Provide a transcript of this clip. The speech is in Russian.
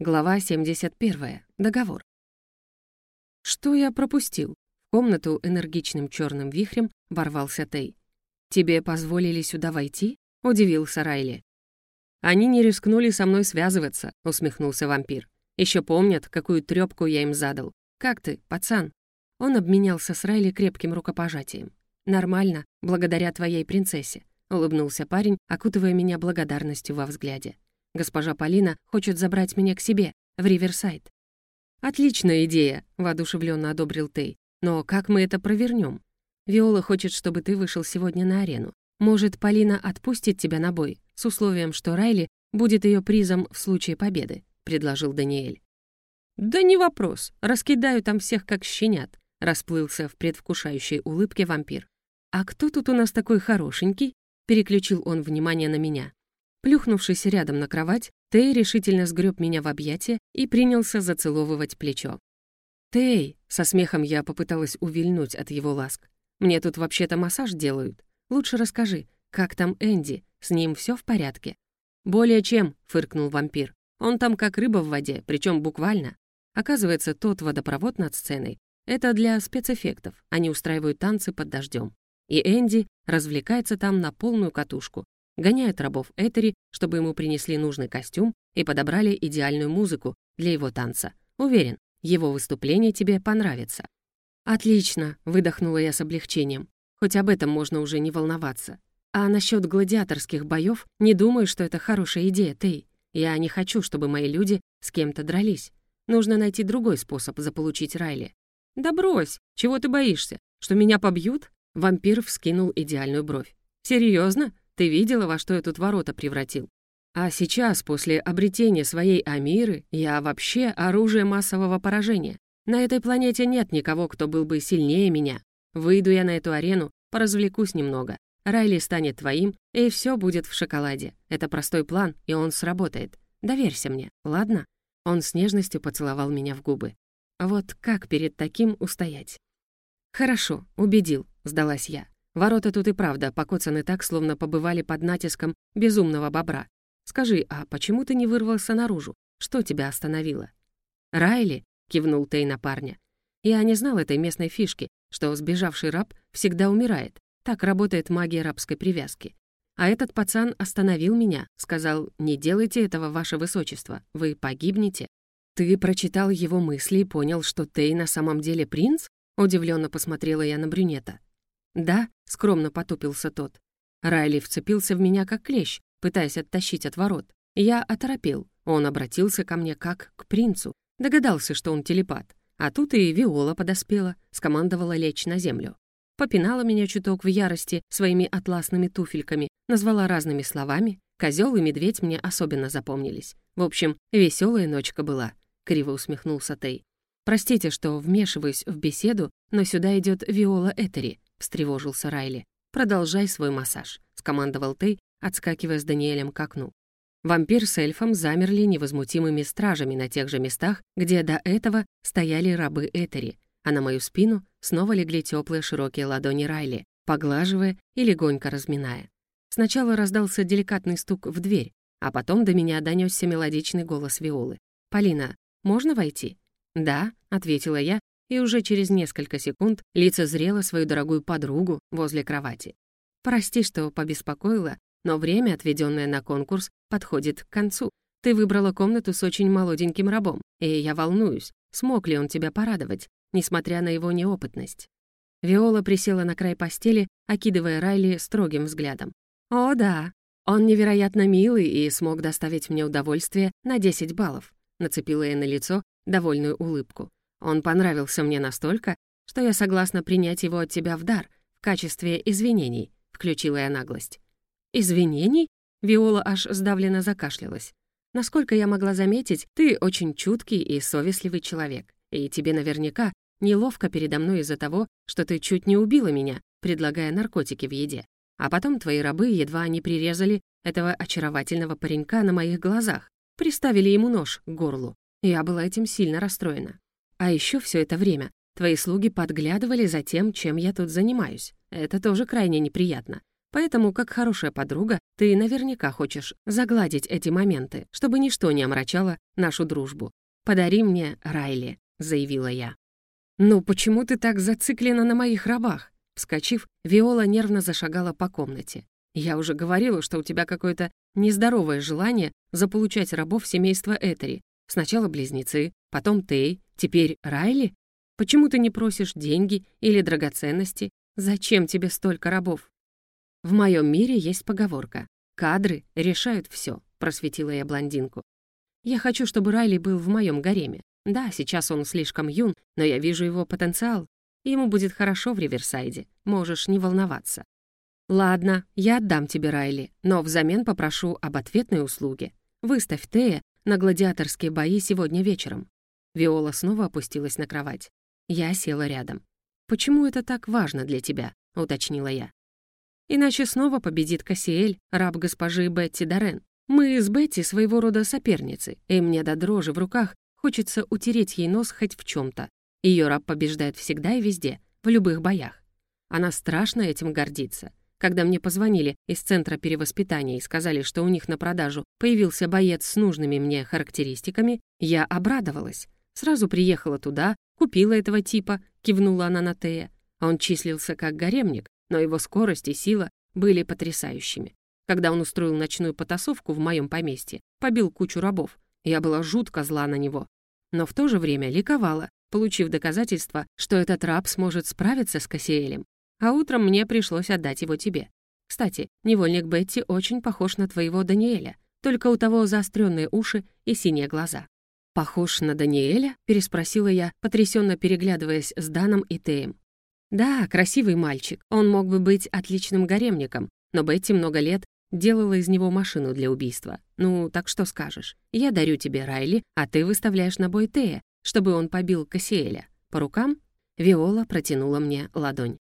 Глава 71. Договор. Что я пропустил? В комнату энергичным черным вихрем ворвался Тей. «Тебе позволили сюда войти?» — удивился Райли. «Они не рискнули со мной связываться», — усмехнулся вампир. Еще помнят, какую трёпку я им задал. Как ты, пацан?» Он обменялся с Райли крепким рукопожатием. «Нормально, благодаря твоей принцессе», — улыбнулся парень, окутывая меня благодарностью во взгляде. Госпожа Полина хочет забрать меня к себе, в Риверсайд». «Отличная идея», — воодушевленно одобрил Тей. «Но как мы это провернем? Виола хочет, чтобы ты вышел сегодня на арену. Может, Полина отпустит тебя на бой, с условием, что Райли будет ее призом в случае победы», — предложил Даниэль. «Да не вопрос, раскидаю там всех как щенят», — расплылся в предвкушающей улыбке вампир. «А кто тут у нас такой хорошенький?» — переключил он внимание на меня. Плюхнувшись рядом на кровать, Тей решительно сгреб меня в объятия и принялся зацеловывать плечо. «Тей!» — со смехом я попыталась увильнуть от его ласк. «Мне тут вообще-то массаж делают. Лучше расскажи, как там Энди? С ним все в порядке?» «Более чем», — фыркнул вампир. «Он там как рыба в воде, причем буквально. Оказывается, тот водопровод над сценой — это для спецэффектов. Они устраивают танцы под дождем. И Энди развлекается там на полную катушку, гоняет рабов Этери, чтобы ему принесли нужный костюм и подобрали идеальную музыку для его танца. Уверен, его выступление тебе понравится». «Отлично», — выдохнула я с облегчением. «Хоть об этом можно уже не волноваться. А насчет гладиаторских боев не думаю, что это хорошая идея, Тей. Я не хочу, чтобы мои люди с кем-то дрались. Нужно найти другой способ заполучить Райли». «Да брось! Чего ты боишься? Что меня побьют?» Вампир вскинул идеальную бровь. «Серьезно? Ты видела, во что я тут ворота превратил? А сейчас, после обретения своей Амиры, я вообще оружие массового поражения. На этой планете нет никого, кто был бы сильнее меня. Выйду я на эту арену, поразвлекусь немного. Райли станет твоим, и все будет в шоколаде. Это простой план, и он сработает. Доверься мне, ладно?» Он с нежностью поцеловал меня в губы. Вот как перед таким устоять? «Хорошо, убедил», — сдалась я. Ворота тут и правда покоцаны так, словно побывали под натиском безумного бобра. Скажи, а почему ты не вырвался наружу? Что тебя остановило?» «Райли?» — кивнул Тей на парня. «Я не знал этой местной фишки, что сбежавший раб всегда умирает. Так работает магия рабской привязки. А этот пацан остановил меня, сказал, «Не делайте этого, ваше высочество, вы погибнете». «Ты прочитал его мысли и понял, что Тей на самом деле принц?» Удивленно посмотрела я на брюнета. «Да», — скромно потупился тот. Райли вцепился в меня как клещ, пытаясь оттащить от ворот. Я оторопел. Он обратился ко мне как к принцу. Догадался, что он телепат. А тут и Виола подоспела, скомандовала лечь на землю. Попинала меня чуток в ярости своими атласными туфельками, назвала разными словами. Козел и медведь мне особенно запомнились. В общем, веселая ночка была. Криво усмехнулся Тей. Простите, что вмешиваюсь в беседу, но сюда идет Виола Этери встревожился Райли. «Продолжай свой массаж», — скомандовал Тей, отскакивая с Даниэлем к окну. Вампир с эльфом замерли невозмутимыми стражами на тех же местах, где до этого стояли рабы Этери, а на мою спину снова легли теплые широкие ладони Райли, поглаживая и легонько разминая. Сначала раздался деликатный стук в дверь, а потом до меня донесся мелодичный голос Виолы. «Полина, можно войти?» «Да», — ответила я и уже через несколько секунд лицезрела свою дорогую подругу возле кровати. «Прости, что побеспокоила, но время, отведенное на конкурс, подходит к концу. Ты выбрала комнату с очень молоденьким рабом, и я волнуюсь, смог ли он тебя порадовать, несмотря на его неопытность». Виола присела на край постели, окидывая Райли строгим взглядом. «О, да, он невероятно милый и смог доставить мне удовольствие на 10 баллов», нацепила я на лицо довольную улыбку. Он понравился мне настолько, что я согласна принять его от тебя в дар в качестве извинений», — включила я наглость. «Извинений?» — Виола аж сдавленно закашлялась. «Насколько я могла заметить, ты очень чуткий и совестливый человек, и тебе наверняка неловко передо мной из-за того, что ты чуть не убила меня, предлагая наркотики в еде. А потом твои рабы едва не прирезали этого очаровательного паренька на моих глазах, приставили ему нож к горлу. Я была этим сильно расстроена. А еще все это время твои слуги подглядывали за тем, чем я тут занимаюсь. Это тоже крайне неприятно. Поэтому, как хорошая подруга, ты наверняка хочешь загладить эти моменты, чтобы ничто не омрачало нашу дружбу. «Подари мне Райли», — заявила я. «Ну почему ты так зациклена на моих рабах?» Вскочив, Виола нервно зашагала по комнате. «Я уже говорила, что у тебя какое-то нездоровое желание заполучать рабов семейства Этери. Сначала близнецы, потом Тей, теперь Райли? Почему ты не просишь деньги или драгоценности? Зачем тебе столько рабов?» «В моем мире есть поговорка. Кадры решают все», — просветила я блондинку. «Я хочу, чтобы Райли был в моем гареме. Да, сейчас он слишком юн, но я вижу его потенциал. Ему будет хорошо в Риверсайде, можешь не волноваться». «Ладно, я отдам тебе Райли, но взамен попрошу об ответной услуге. Выставь Тея на гладиаторские бои сегодня вечером». Виола снова опустилась на кровать. Я села рядом. «Почему это так важно для тебя?» — уточнила я. Иначе снова победит Кассиэль, раб госпожи Бетти Дорен. Мы с Бетти своего рода соперницы, и мне до дрожи в руках хочется утереть ей нос хоть в чем то Ее раб побеждает всегда и везде, в любых боях. Она страшно этим гордится. Когда мне позвонили из центра перевоспитания и сказали, что у них на продажу появился боец с нужными мне характеристиками, я обрадовалась. Сразу приехала туда, купила этого типа, кивнула она на Тея. Он числился как гаремник, но его скорость и сила были потрясающими. Когда он устроил ночную потасовку в моем поместье, побил кучу рабов, я была жутко зла на него. Но в то же время ликовала, получив доказательство, что этот раб сможет справиться с Кассиэлем. А утром мне пришлось отдать его тебе. Кстати, невольник Бетти очень похож на твоего Даниэля, только у того заостренные уши и синие глаза. «Похож на Даниэля?» — переспросила я, потрясенно переглядываясь с Даном и Теем. Да, красивый мальчик. Он мог бы быть отличным гаремником, но Бетти много лет делала из него машину для убийства. Ну, так что скажешь? Я дарю тебе Райли, а ты выставляешь на бой Тея, чтобы он побил Кассиэля. По рукам? Виола протянула мне ладонь.